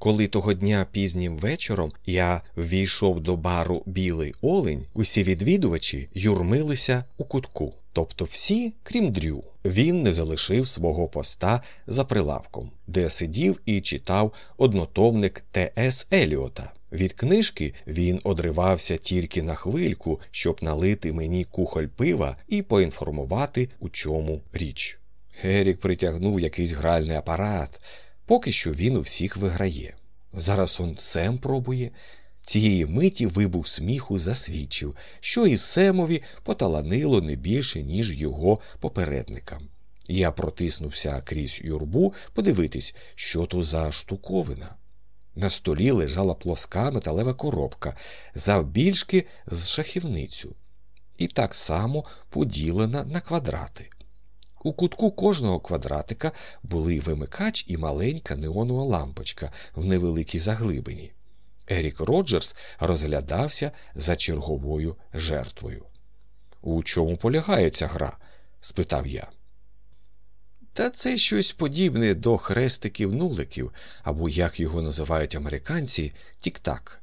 Коли того дня пізнім вечором я ввійшов до бару Білий Олень, усі відвідувачі юрмилися у кутку. Тобто всі, крім Дрю, він не залишив свого поста за прилавком, де сидів і читав однотомник Т.С. Еліота. Від книжки він одривався тільки на хвильку, щоб налити мені кухоль пива і поінформувати, у чому річ. Герік притягнув якийсь гральний апарат. Поки що він у всіх виграє. Зараз он Сем пробує. Цієї миті вибух сміху засвідчив, що і Семові поталанило не більше, ніж його попередникам. Я протиснувся крізь юрбу подивитись, що то за штуковина. На столі лежала плоска металева коробка, завбільшки з шахівницю, і так само поділена на квадрати. У кутку кожного квадратика були вимикач і маленька неонова лампочка в невеликій заглибині. Ерік Роджерс розглядався за черговою жертвою. У чому полягає ця гра? спитав я. Та це щось подібне до хрестиків-нуликів, або, як його називають американці, тік-так.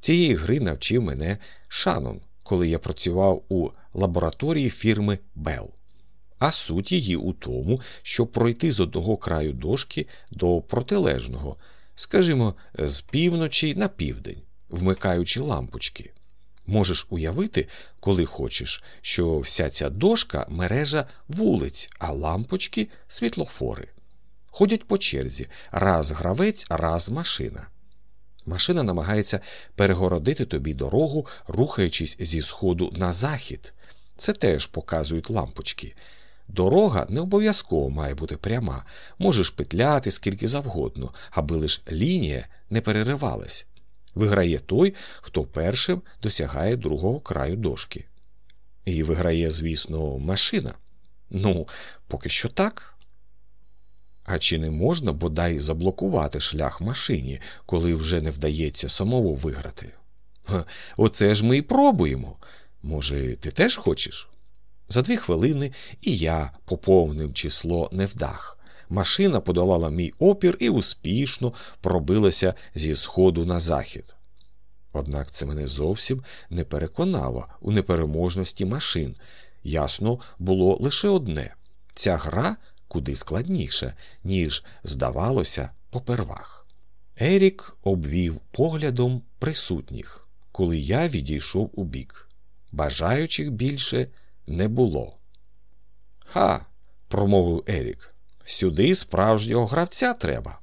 Цієї гри навчив мене Шанон, коли я працював у лабораторії фірми Bell а суть її у тому, щоб пройти з одного краю дошки до протилежного, скажімо, з півночі на південь, вмикаючи лампочки. Можеш уявити, коли хочеш, що вся ця дошка мережа вулиць, а лампочки світлофори. Ходять по черзі, раз гравець, раз машина. Машина намагається перегородити тобі дорогу, рухаючись зі сходу на захід. Це теж показують лампочки. Дорога не обов'язково має бути пряма, можеш петляти скільки завгодно, аби лиш лінія не переривалась. Виграє той, хто першим досягає другого краю дошки. І виграє, звісно, машина. Ну, поки що так. А чи не можна бодай заблокувати шлях машині, коли вже не вдається самому виграти? Оце ж ми і пробуємо. Може, ти теж хочеш? За дві хвилини і я поповнив число невдах. Машина подолала мій опір і успішно пробилася зі сходу на захід. Однак це мене зовсім не переконало у непереможності машин. Ясно було лише одне ця гра куди складніша, ніж здавалося, попервах. Ерік обвів поглядом присутніх, коли я відійшов у бік. Бажаючих більше не було. Ха, промовив Ерік. Сюди справжнього гравця треба.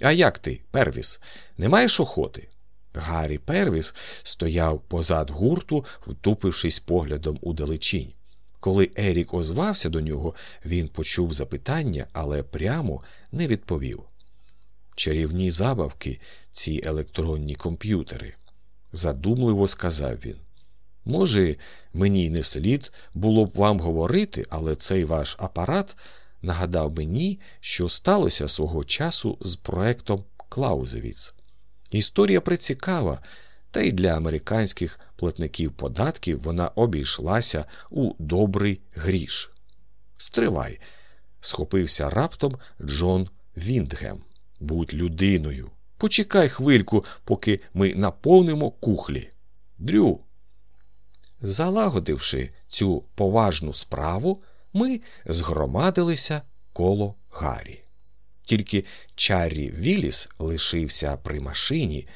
А як ти, Первіс, не маєш охоти? Гаррі Первіс стояв позад гурту, втупившись поглядом у далечінь. Коли Ерік озвався до нього, він почув запитання, але прямо не відповів. Чарівні забавки, ці електронні комп'ютери, задумливо сказав він. Може, мені й не слід було б вам говорити, але цей ваш апарат нагадав мені, що сталося свого часу з проектом Клаузевіц. Історія прицікава, та й для американських платників податків вона обійшлася у добрий гріш. Стривай, схопився раптом Джон Віндгем. Будь людиною. Почекай хвильку, поки ми наповнимо кухлі. Дрю. Залагодивши цю поважну справу, ми згромадилися коло Гаррі. Тільки Чаррі Віліс лишився при машині,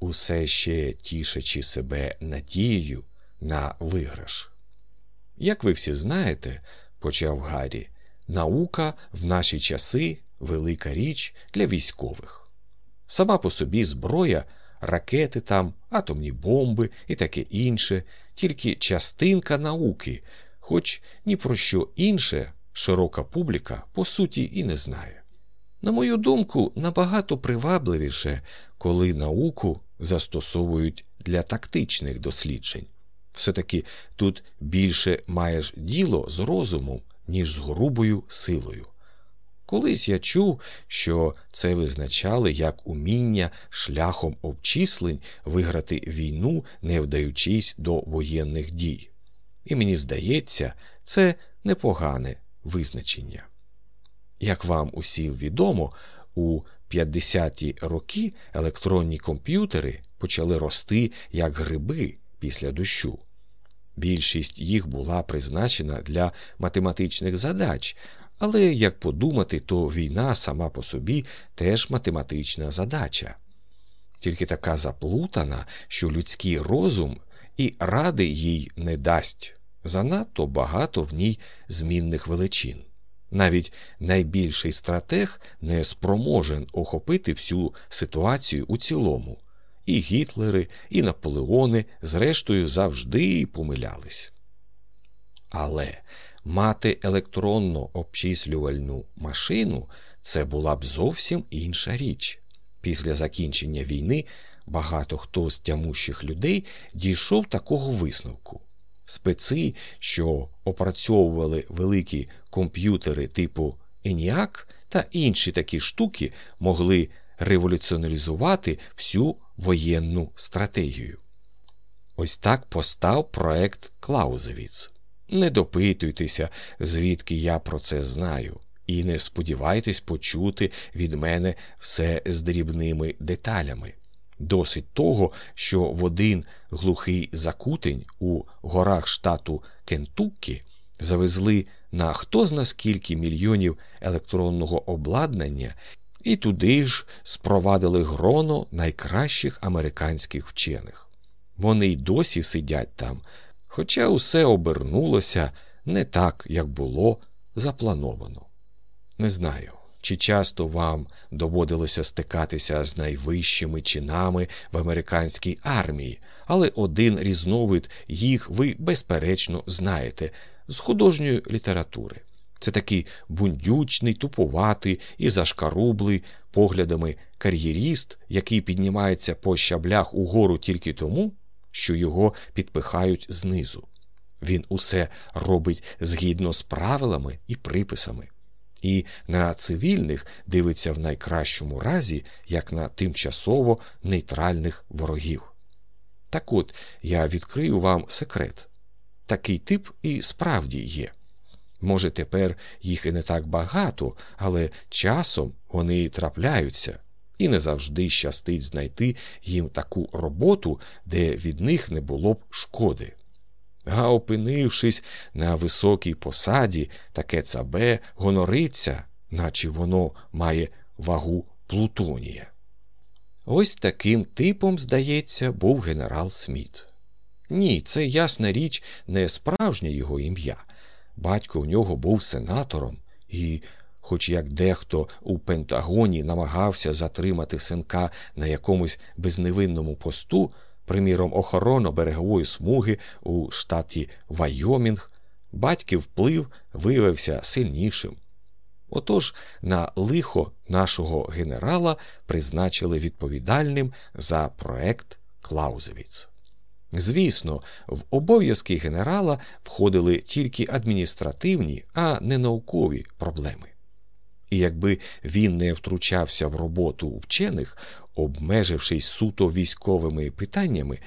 усе ще тішачи себе надією на виграш. Як ви всі знаєте, почав Гаррі, наука в наші часи велика річ для військових. Сама по собі зброя ракети там, атомні бомби і таке інше, тільки частинка науки, хоч ні про що інше широка публіка по суті і не знає. На мою думку, набагато привабливіше, коли науку застосовують для тактичних досліджень. Все таки тут більше маєш діло з розумом, ніж з грубою силою. Колись я чув, що це визначали як уміння шляхом обчислень виграти війну, не вдаючись до воєнних дій. І мені здається, це непогане визначення. Як вам усім відомо, у 50-ті роки електронні комп'ютери почали рости як гриби після дощу. Більшість їх була призначена для математичних задач, але як подумати, то війна сама по собі теж математична задача. Тільки така заплутана, що людський розум і ради їй не дасть занадто багато в ній змінних величин. Навіть найбільший стратег не спроможен охопити всю ситуацію у цілому. І Гітлери, і Наполеони, зрештою, завжди помилялись. Але мати електронно обчислювальну машину це була б зовсім інша річ. Після закінчення війни багато хто з тямущих людей дійшов такого висновку. Специ, що опрацьовували великі комп'ютери типу ENIAC та інші такі штуки, могли революціоналізувати всю воєнну стратегію. Ось так постав проект Клаузевіц. Не допитуйтеся, звідки я про це знаю, і не сподівайтесь почути від мене все з дрібними деталями. Досить того, що в один глухий закутень у горах штату Кентуккі завезли на хто зна скільки мільйонів електронного обладнання, і туди ж спровадили гроно найкращих американських вчених. Вони й досі сидять там, хоча усе обернулося не так, як було заплановано. Не знаю. Чи часто вам доводилося стикатися з найвищими чинами в американській армії, але один різновид їх ви безперечно знаєте з художньої літератури. Це такий бундючний, тупуватий і зашкарублий поглядами кар'єріст, який піднімається по щаблях угору тільки тому, що його підпихають знизу. Він усе робить згідно з правилами і приписами і на цивільних дивиться в найкращому разі як на тимчасово нейтральних ворогів. Так от я відкрию вам секрет такий тип і справді є. Може, тепер їх і не так багато, але часом вони трапляються, і не завжди щастить знайти їм таку роботу, де від них не було б шкоди. А опинившись на високій посаді, таке цабе гонориться, наче воно має вагу Плутонія. Ось таким типом, здається, був генерал Сміт. Ні, це ясна річ, не справжнє його ім'я. Батько у нього був сенатором, і, хоч як дехто у Пентагоні намагався затримати синка на якомусь безневинному посту, приміром, охорона берегової смуги у штаті Вайомінг, батьків вплив виявився сильнішим. Отож на лихо нашого генерала призначили відповідальним за проект Клаузевіц. Звісно, в обов'язки генерала входили тільки адміністративні, а не наукові проблеми. І якби він не втручався в роботу вчених, обмежившись суто військовими питаннями,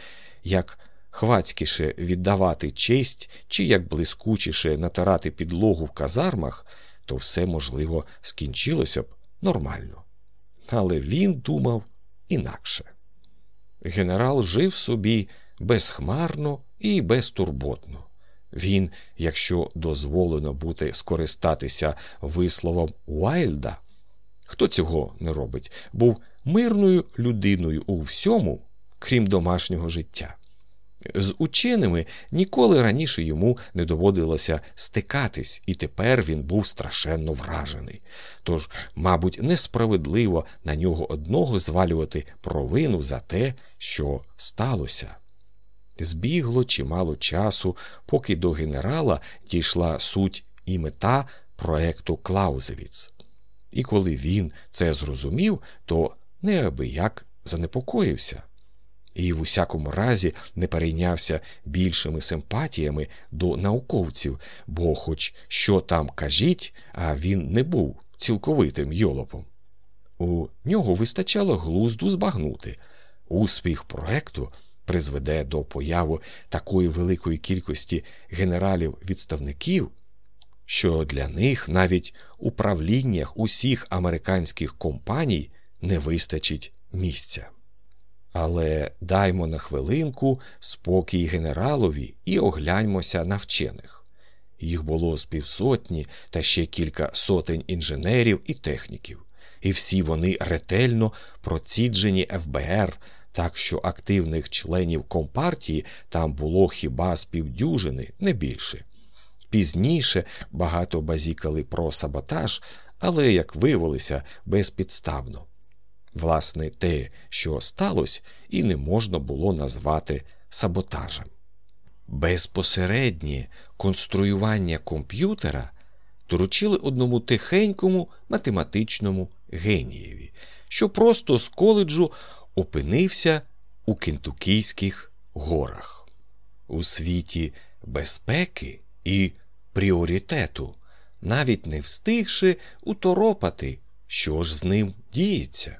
як хвацькіше віддавати честь чи як блискучіше натирати підлогу в казармах, то все, можливо, скінчилося б нормально. Але він думав інакше. Генерал жив собі безхмарно і безтурботно. Він, якщо дозволено бути скористатися висловом Уайльда, хто цього не робить, був мирною людиною у всьому, крім домашнього життя. З ученими ніколи раніше йому не доводилося стикатись, і тепер він був страшенно вражений. Тож, мабуть, несправедливо на нього одного звалювати провину за те, що сталося. Збігло чимало часу, поки до генерала дійшла суть і мета проекту Клаузевіц. І коли він це зрозумів, то неабияк занепокоївся. І в усякому разі не перейнявся більшими симпатіями до науковців, бо, хоч що там кажіть, а він не був цілковитим йолопом. У нього вистачало глузду збагнути. Успіх проекту призведе до появи такої великої кількості генералів-відставників, що для них навіть у правліннях усіх американських компаній не вистачить місця. Але даймо на хвилинку спокій генералові і огляньмося на вчених. Їх було з півсотні та ще кілька сотень інженерів і техніків, і всі вони ретельно проціджені ФБР, так що активних членів компартії там було хіба з півдюжини, не більше. Пізніше багато базікали про саботаж, але, як виявилося, безпідставно. Власне, те, що сталося, і не можна було назвати саботажем. Безпосереднє конструювання комп'ютера доручили одному тихенькому математичному генієві, що просто з коледжу опинився у Кентукійських горах. У світі безпеки і пріоритету, навіть не встигши уторопати, що ж з ним діється.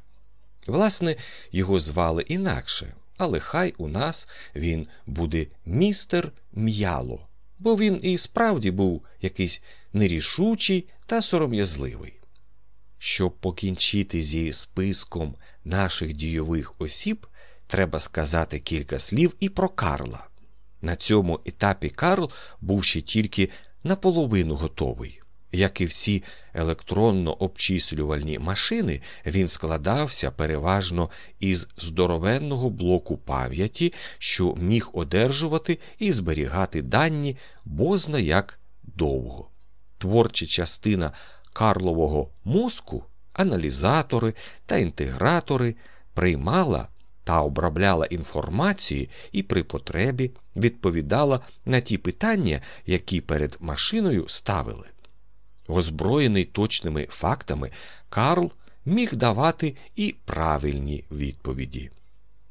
Власне, його звали інакше, але хай у нас він буде містер м'яло, бо він і справді був якийсь нерішучий та сором'язливий. Щоб покінчити зі списком наших дійових осіб, треба сказати кілька слів і про Карла. На цьому етапі Карл був ще тільки наполовину готовий. Як і всі електронно обчислювальні машини, він складався переважно із здоровенного блоку пам'яті, що міг одержувати і зберігати дані бозна як довго. Творча частина Карлового мозку, аналізатори та інтегратори приймала та обробляла інформацію і при потребі відповідала на ті питання, які перед машиною ставили. Озброєний точними фактами, Карл міг давати і правильні відповіді.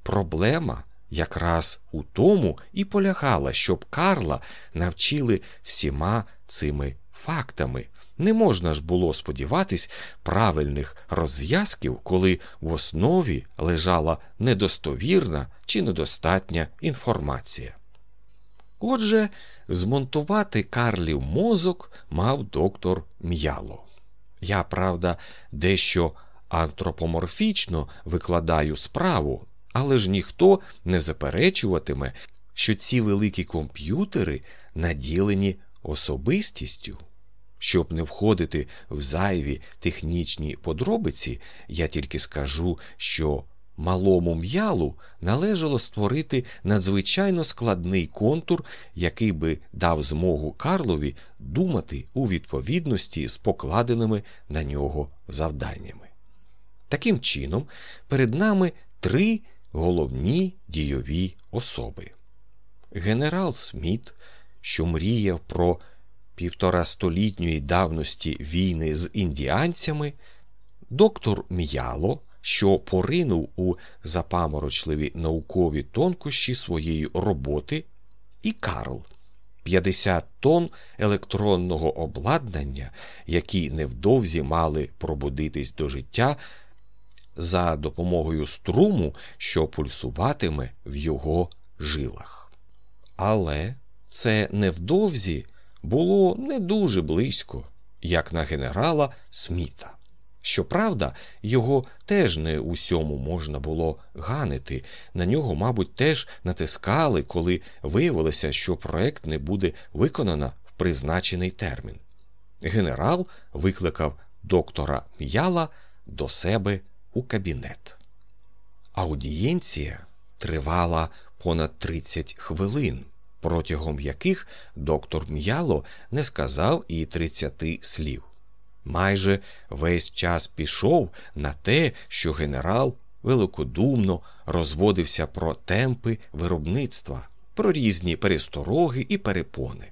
Проблема якраз у тому і полягала, щоб Карла навчили всіма цими фактами. Не можна ж було сподіватись правильних розв'язків, коли в основі лежала недостовірна чи недостатня інформація. Отже, змонтувати Карлів мозок мав доктор М'яло. Я, правда, дещо антропоморфічно викладаю справу, але ж ніхто не заперечуватиме, що ці великі комп'ютери наділені особистістю. Щоб не входити в зайві технічні подробиці, я тільки скажу, що малому м'ялу належало створити надзвичайно складний контур, який би дав змогу Карлові думати у відповідності з покладеними на нього завданнями. Таким чином, перед нами три головні дійові особи. Генерал Сміт, що мріяв про півторастолітньої давності війни з індіанцями, доктор М'яло, що поринув у запаморочливі наукові тонкощі своєї роботи, і Карл. 50 тонн електронного обладнання, які невдовзі мали пробудитись до життя за допомогою струму, що пульсуватиме в його жилах. Але це невдовзі було не дуже близько, як на генерала Сміта. Щоправда, його теж не усьому можна було ганити, на нього, мабуть, теж натискали, коли виявилося, що проект не буде виконано в призначений термін. Генерал викликав доктора М'яла до себе у кабінет. Аудієнція тривала понад 30 хвилин, протягом яких доктор М'яло не сказав і 30 слів. Майже весь час пішов на те, що генерал великодумно розводився про темпи виробництва, про різні перестороги і перепони.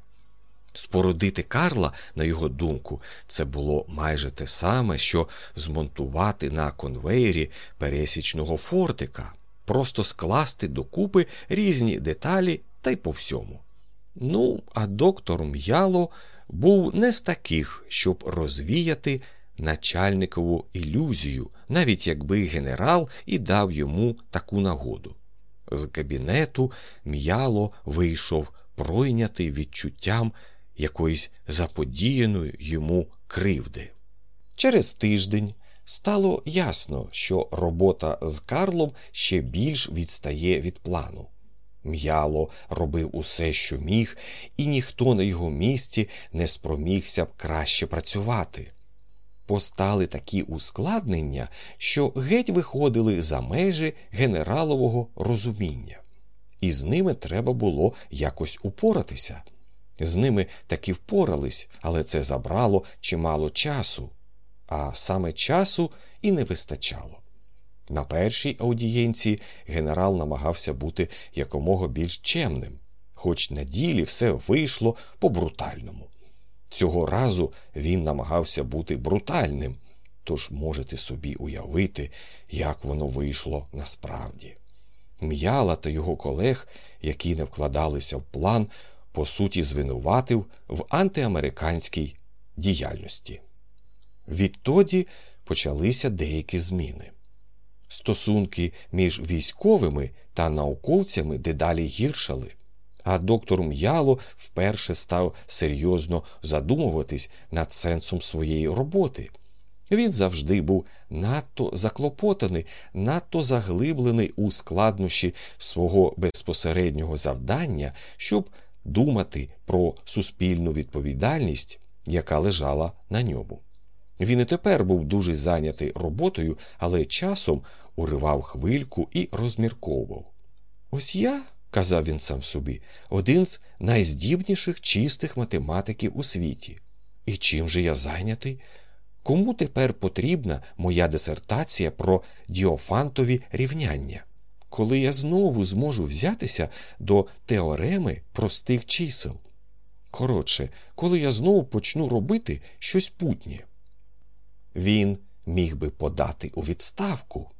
Спорудити Карла, на його думку, це було майже те саме, що змонтувати на конвейері пересічного фортика, просто скласти докупи різні деталі та й по всьому. Ну, а доктор М'яло був не з таких, щоб розвіяти начальникову ілюзію, навіть якби генерал і дав йому таку нагоду. З кабінету м'яло вийшов пройнятий відчуттям якоїсь заподіяної йому кривди. Через тиждень стало ясно, що робота з Карлом ще більш відстає від плану. М'яло робив усе, що міг, і ніхто на його місці не спромігся б краще працювати. Постали такі ускладнення, що геть виходили за межі генералового розуміння, і з ними треба було якось упоратися. З ними таки впорались, але це забрало чимало часу, а саме часу і не вистачало. На першій аудієнції генерал намагався бути якомога більш чемним, хоч на ділі все вийшло по брутальному. Цього разу він намагався бути брутальним, тож можете собі уявити, як воно вийшло насправді. М'яла та його колег, які не вкладалися в план, по суті, звинуватив в антиамериканській діяльності. Відтоді почалися деякі зміни. Стосунки між військовими та науковцями дедалі гіршали, а доктор М'яло вперше став серйозно задумуватись над сенсом своєї роботи. Він завжди був надто заклопотаний, надто заглиблений у складнощі свого безпосереднього завдання, щоб думати про суспільну відповідальність, яка лежала на ньому. Він і тепер був дуже зайнятий роботою, але часом уривав хвильку і розмірковував. Ось я, казав він сам собі, один з найздібніших чистих математиків у світі. І чим же я зайнятий? Кому тепер потрібна моя дисертація про діофантові рівняння? Коли я знову зможу взятися до теореми простих чисел? Коротше, коли я знову почну робити щось путнє він міг би подати у відставку.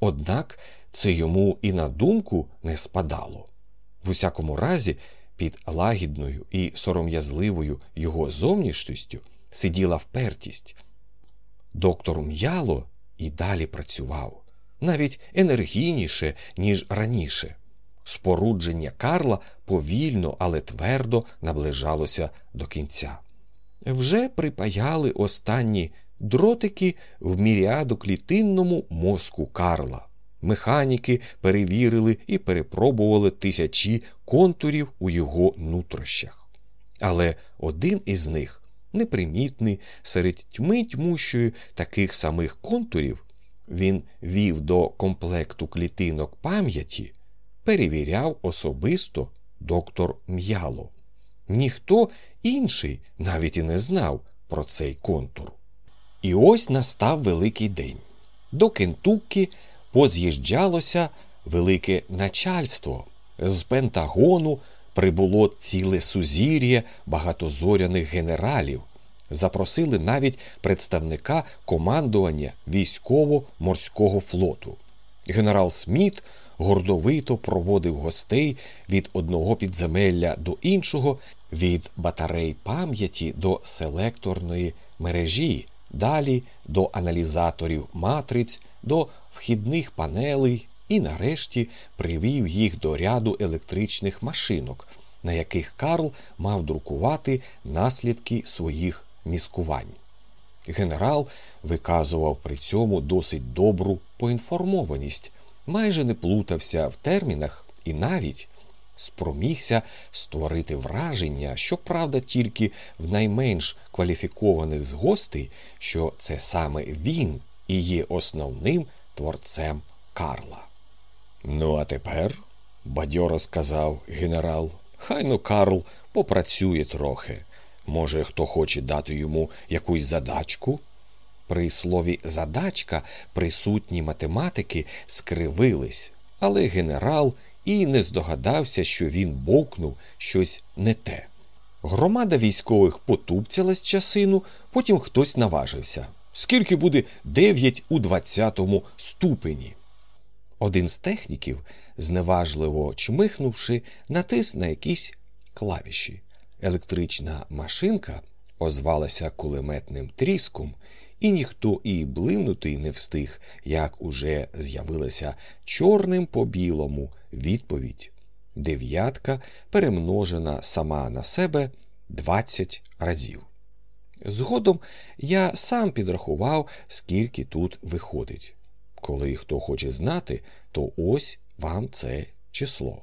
Однак це йому і на думку не спадало. В усякому разі, під лагідною і сором'язливою його зовнішністю сиділа впертість. Доктор м'яло і далі працював, навіть енергійніше, ніж раніше. Спорудження Карла повільно, але твердо наближалося до кінця. Вже припаяли останні дротики в міріадоклітинному мозку Карла. Механіки перевірили і перепробували тисячі контурів у його нутрощах. Але один із них, непримітний серед тьми тьмущої таких самих контурів, він вів до комплекту клітинок пам'яті, перевіряв особисто доктор М'яло. Ніхто інший навіть і не знав про цей контур. І ось настав великий день. До Кентуккі поз'їжджалося велике начальство. З Пентагону прибуло ціле сузір'я багатозоряних генералів. Запросили навіть представника командування військово-морського флоту. Генерал Сміт гордовито проводив гостей від одного підземелля до іншого, від батарей пам'яті до селекторної мережі далі до аналізаторів матриць, до вхідних панелей і, нарешті, привів їх до ряду електричних машинок, на яких Карл мав друкувати наслідки своїх міскувань. Генерал виказував при цьому досить добру поінформованість, майже не плутався в термінах і навіть спромігся створити враження, що правда тільки в найменш кваліфікованих з гостей, що це саме він і є основним творцем Карла. Ну, а тепер, бадьоро сказав генерал, хай ну Карл попрацює трохи. Може, хто хоче дати йому якусь задачку? При слові задачка присутні математики скривились, але генерал і не здогадався, що він бовкнув щось не те. Громада військових потупцялась часину, потім хтось наважився. Скільки буде 9 у 20 ступені? Один з техніків, зневажливо чмихнувши, натис на якісь клавіші. Електрична машинка озвалася кулеметним тріском, і ніхто і блимнути не встиг, як уже з'явилася чорним по білому відповідь. Дев'ятка перемножена сама на себе 20 разів. Згодом я сам підрахував, скільки тут виходить. Коли хто хоче знати, то ось вам це число.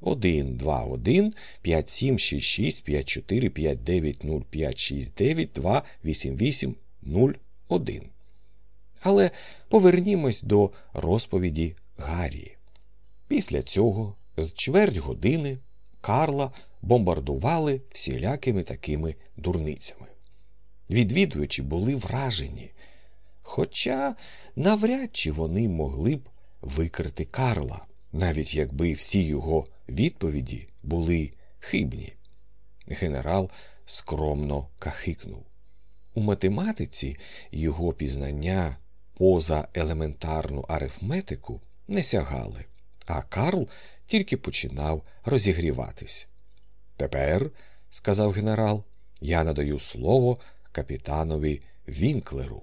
1, 2, 1, 5, 7, 6, 6, 5, 4, 5, 9, 0, 5, 6, 9, 2, 8, 8, 0, 1. Але повернімось до розповіді Гаррі. Після цього з чверть години Карла бомбардували всілякими такими дурницями. Відвідувачі були вражені, хоча навряд чи вони могли б викрити Карла, навіть якби всі його відповіді були хибні. Генерал скромно кахикнув. У математиці його пізнання поза елементарну арифметику не сягали, а Карл тільки починав розігріватись. Тепер, сказав генерал, я надаю слово капітанові Вінклеру.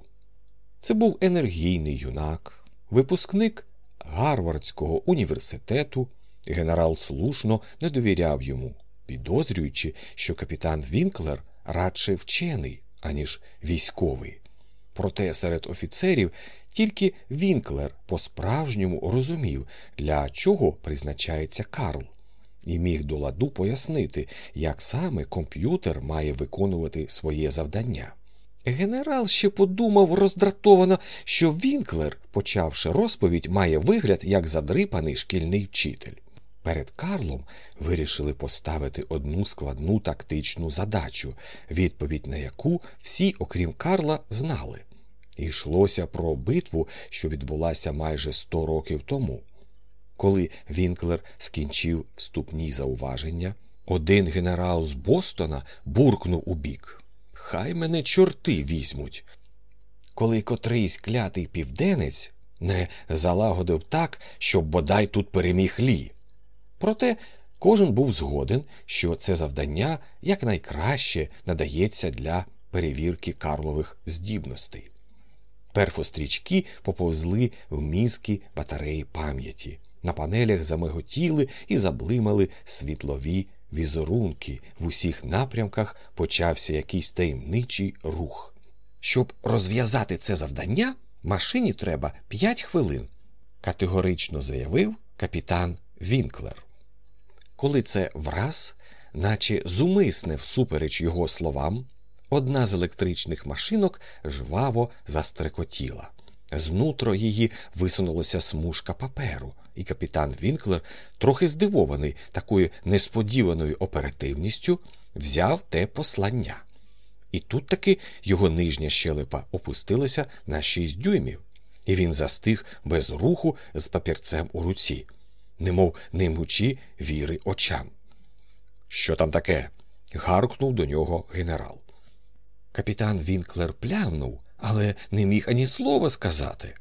Це був енергійний юнак, випускник Гарвардського університету. Генерал слушно не довіряв йому, підозрюючи, що капітан Вінклер радше вчений, аніж військовий. Проте серед офіцерів тільки Вінклер по-справжньому розумів, для чого призначається Карл, і міг до ладу пояснити, як саме комп'ютер має виконувати своє завдання. Генерал ще подумав роздратовано, що Вінклер, почавши розповідь, має вигляд як задрипаний шкільний вчитель. Перед Карлом вирішили поставити одну складну тактичну задачу, відповідь на яку всі, окрім Карла, знали. Йшлося про битву, що відбулася майже сто років тому. Коли Вінклер скінчив вступні зауваження, один генерал з Бостона буркнув у бік. Хай мене чорти візьмуть. Коли котрийсь клятий південець не залагодив так, щоб бодай тут переміг лі. Проте кожен був згоден, що це завдання якнайкраще надається для перевірки Карлових здібностей. Перфострічки поповзли в мізки батареї пам'яті. На панелях замиготіли і заблимали світлові візерунки. В усіх напрямках почався якийсь таємничий рух. Щоб розв'язати це завдання, машині треба п'ять хвилин, категорично заявив капітан Вінклер. Коли це враз, наче зумисне всупереч його словам, одна з електричних машинок жваво застрекотіла. Знутро її висунулася смужка паперу, і капітан Вінклер, трохи здивований такою несподіваною оперативністю, взяв те послання. І тут таки його нижня щелепа опустилася на шість дюймів, і він застиг без руху з папірцем у руці, немов не мучі віри очам. Що там таке? гаркнув до нього генерал. Капітан Вінклер плямнув, але не міг ані слова сказати.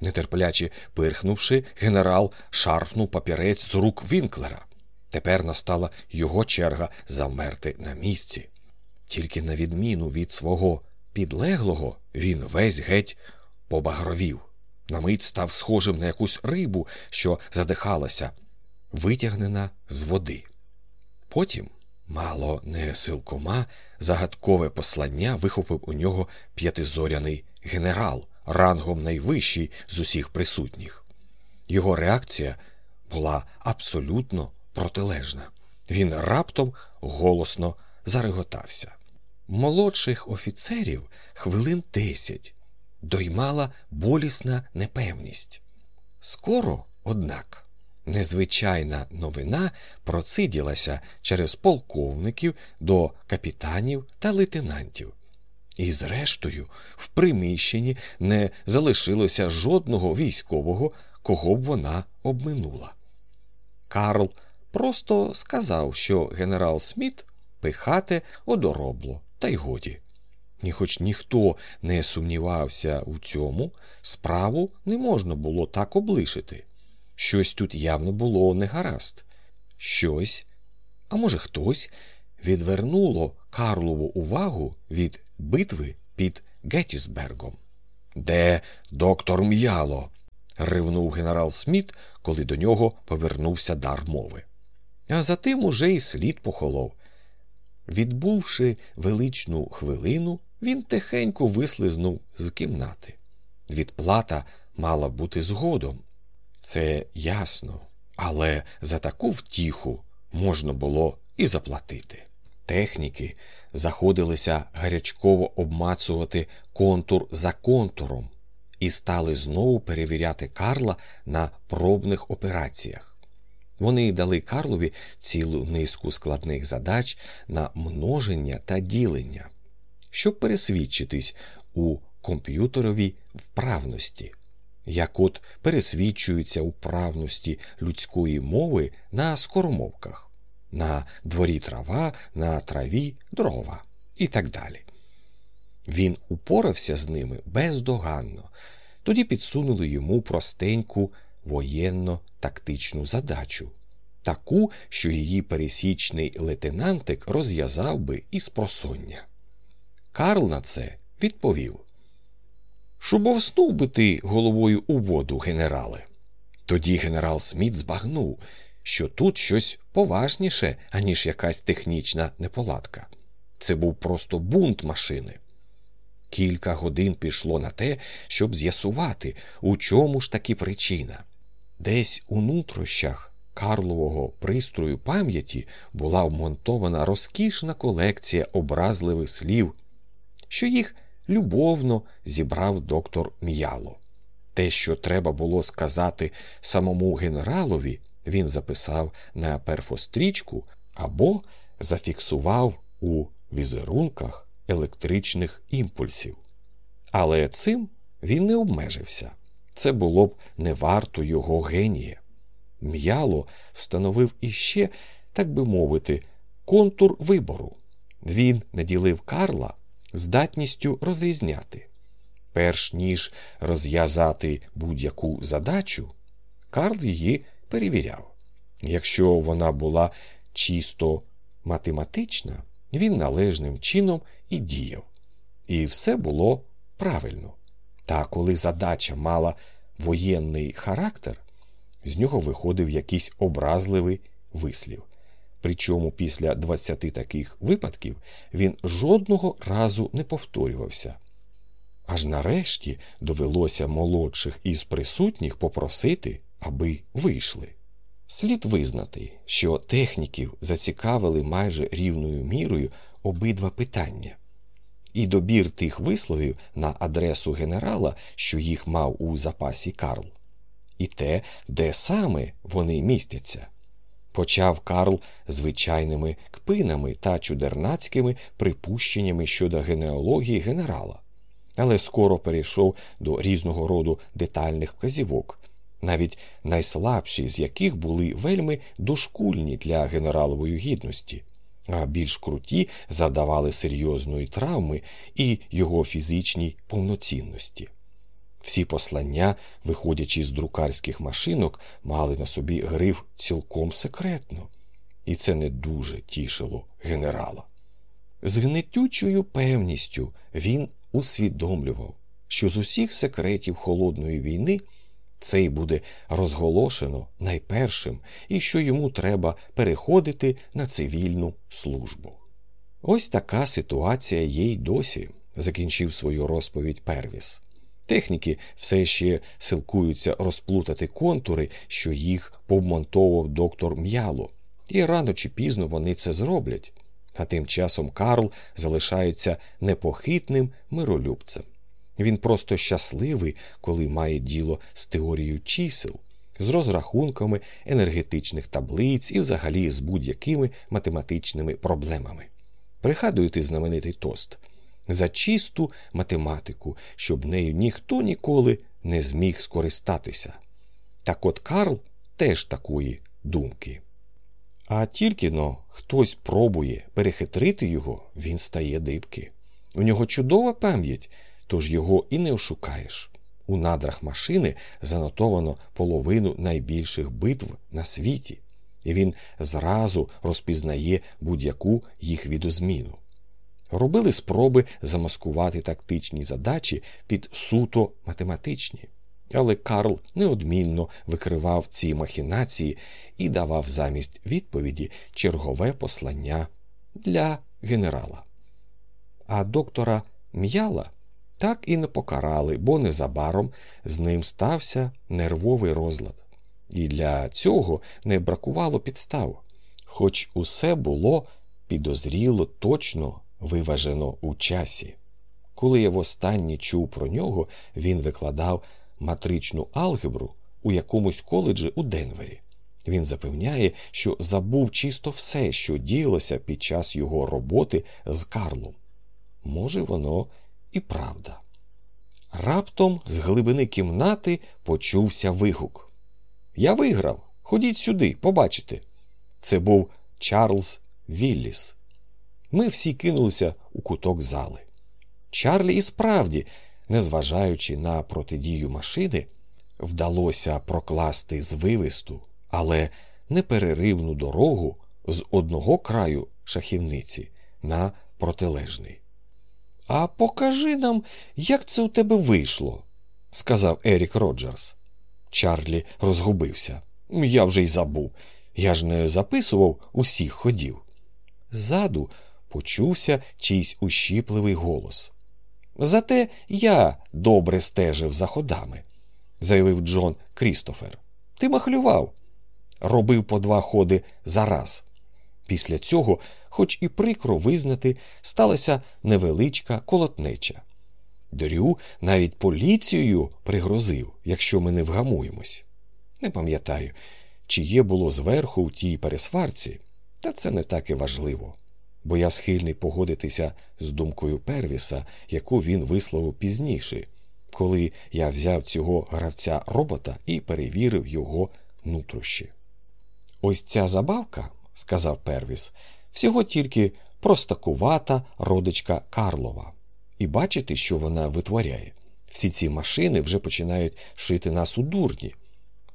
Нетерпляче пирхнувши, генерал шарпнув папірець з рук Вінклера. Тепер настала його черга замерти на місці. Тільки на відміну від свого підлеглого, він весь геть побагровів. На мить став схожим на якусь рибу, що задихалася, витягнена з води. Потім, мало не силкома, загадкове послання вихопив у нього п'ятизоряний генерал, рангом найвищий з усіх присутніх. Його реакція була абсолютно протилежна. Він раптом голосно зареготався. Молодших офіцерів хвилин десять доймала болісна непевність. Скоро, однак, незвичайна новина проциділася через полковників до капітанів та лейтенантів. І, зрештою, в приміщенні не залишилося жодного військового, кого б вона обминула. Карл просто сказав, що генерал Сміт пихате одоробло, та й годі. І хоч ніхто не сумнівався у цьому, справу не можна було так облишити. Щось тут явно було негаразд. Щось, а може, хтось відвернуло Карлову увагу від битви під Геттісбергом. Де доктор м'яло? ривнув генерал Сміт, коли до нього повернувся дар мови. А за тим уже й слід похолов. Відбувши величну хвилину, він тихенько вислизнув з кімнати. Відплата мала бути згодом. Це ясно, але за таку втіху можна було і заплатити. Техніки заходилися гарячково обмацувати контур за контуром і стали знову перевіряти Карла на пробних операціях. Вони дали Карлові цілу низку складних задач на множення та ділення, щоб пересвідчитись у комп'ютеровій вправності, як от пересвідчуються вправності людської мови на скоромовках, на дворі трава, на траві дрова і так далі. Він упорався з ними бездоганно, тоді підсунули йому простеньку воєнно-тактичну задачу, таку, що її пересічний лейтенантик розв'язав би із просоння. Карл на це відповів Шубовснув би ти головою у воду, генерале. Тоді генерал Сміт збагнув, що тут щось поважніше, аніж якась технічна неполадка. Це був просто бунт машини. Кілька годин пішло на те, щоб з'ясувати, у чому ж таки причина. Десь у нутрощах Карлового пристрою пам'яті була вмонтована розкішна колекція образливих слів, що їх любовно зібрав доктор М'яло. Те, що треба було сказати самому генералові, він записав на перфострічку або зафіксував у візерунках електричних імпульсів. Але цим він не обмежився. Це було б не варто його генія. М'яло встановив іще, так би мовити, контур вибору. Він наділив Карла здатністю розрізняти. Перш ніж розв'язати будь-яку задачу, Карл її перевіряв. Якщо вона була чисто математична, він належним чином і діяв. І все було правильно. Та коли задача мала воєнний характер, з нього виходив якийсь образливий вислів. Причому після 20 таких випадків він жодного разу не повторювався. Аж нарешті довелося молодших із присутніх попросити, аби вийшли. Слід визнати, що техніків зацікавили майже рівною мірою обидва питання, і добір тих висловів на адресу генерала, що їх мав у запасі Карл, і те, де саме вони містяться. Почав Карл звичайними кпинами та чудернацькими припущеннями щодо генеалогії генерала, але скоро перейшов до різного роду детальних вказівок, навіть найслабші з яких були вельми дошкульні для генералової гідності, а більш круті завдавали серйозної травми і його фізичній повноцінності. Всі послання, виходячи з друкарських машинок, мали на собі гриф цілком секретно, і це не дуже тішило генерала. З гнетючою певністю він усвідомлював, що з усіх секретів холодної війни цей буде розголошено найпершим і що йому треба переходити на цивільну службу. Ось така ситуація є й досі, закінчив свою розповідь Первіс. Техніки все ще силкуються розплутати контури, що їх повмонтовував доктор М'яло, і рано чи пізно вони це зроблять. А тим часом Карл залишається непохитним миролюбцем. Він просто щасливий, коли має діло з теорією чисел, з розрахунками енергетичних таблиць і взагалі з будь-якими математичними проблемами. Пригадуєте знаменитий тост за чисту математику, щоб нею ніхто ніколи не зміг скористатися. Так от Карл теж такої думки. А тільки но хтось пробує перехитрити його, він стає дибки. У нього чудова пам'ять, тож його і не ошукаєш. У надрах машини занотовано половину найбільших битв на світі, і він зразу розпізнає будь-яку їх відозміну. Робили спроби замаскувати тактичні задачі під суто математичні, але Карл неодмінно викривав ці махінації і давав замість відповіді чергове послання для генерала. А доктора М'яла так і не покарали, бо незабаром з ним стався нервовий розлад. І для цього не бракувало підстав, хоч усе було підозріло точно виважено у часі. Коли я востаннє чув про нього, він викладав матричну алгебру у якомусь коледжі у Денвері. Він запевняє, що забув чисто все, що діялося під час його роботи з Карлом. Може, воно і правда. Раптом з глибини кімнати почувся вигук. Я виграв. Ходіть сюди, побачите. Це був Чарльз Вілліс. Ми всі кинулися у куток зали. Чарлі і справді, незважаючи на протидію машини, вдалося прокласти звивисту, але непереривну дорогу з одного краю шахівниці на протилежний. А покажи нам, як це у тебе вийшло, сказав Ерік Роджерс. Чарлі розгубився. Я вже й забув. Я ж не записував усіх ходів. Ззаду почувся чийсь ущіпливий голос. Зате я добре стежив за ходами, заявив Джон Крістофер. Ти махлював, робив по два ходи за раз. Після цього, хоч і прикро визнати, сталася невеличка колотнеча. Дрю навіть поліцією пригрозив, якщо ми не вгамуємось. Не пам'ятаю, чиє було зверху в тій пересварці, та це не так і важливо, бо я схильний погодитися з думкою Первіса, яку він висловив пізніше, коли я взяв цього гравця робота і перевірив його нутрощі. Ось ця забавка, сказав Первіс, всього тільки простакувата родичка Карлова. І бачите, що вона витворяє. Всі ці машини вже починають шити нас у дурні.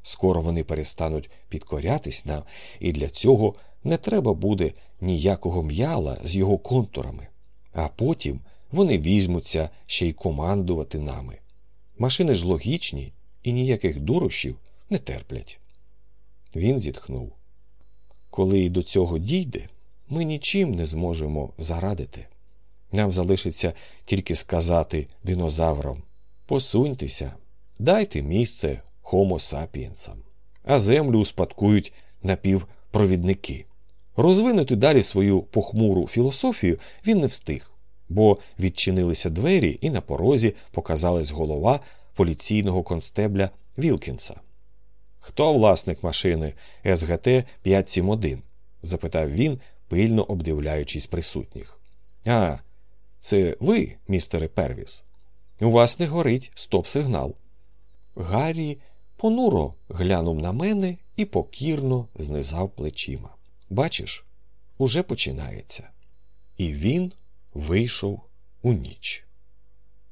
Скоро вони перестануть підкорятись нам, і для цього не треба буде ніякого м'яла з його контурами, а потім вони візьмуться ще й командувати нами. Машини ж логічні і ніяких дурощів не терплять. Він зітхнув. Коли і до цього дійде, ми нічим не зможемо зарадити. Нам залишиться тільки сказати динозаврам посуньтеся, дайте місце Homo сапіенсам, а землю успадкують напівпровідники. Розвинути далі свою похмуру філософію він не встиг, бо відчинилися двері, і на порозі показалась голова поліційного констебля Вілкінса. Хто власник машини СГТ 571? запитав він, пильно обдивляючись присутніх. А, це ви, містере Первіс. У вас не горить стоп-сигнал. Гаррі понуро глянув на мене і покірно знизав плечима. Бачиш, уже починається. І він вийшов у ніч.